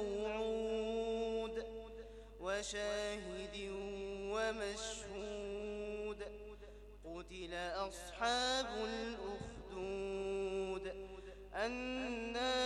الموعود وشاهد ومشهود قتل أصحاب الأخدود النار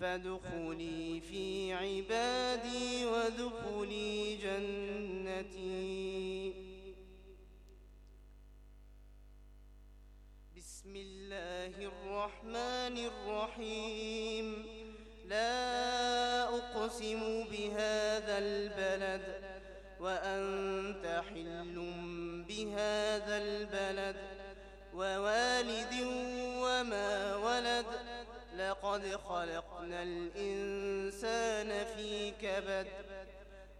فادخلي في عبادي وادخلي جنتي. بسم الله الرحمن الرحيم. لا أقسم بهذا البلد وأنت حل بهذا البلد ووالد لقد خلقنا الإنسان في كبد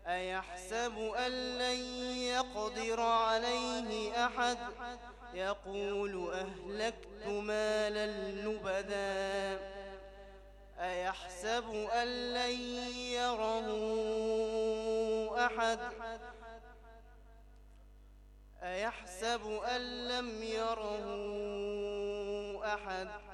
أيحسب أن لن يقدر عليه أحد؟ يقول أهلكت مالا لبدا أيحسب أن لن يره أحد؟ أيحسب أن لم يره أحد؟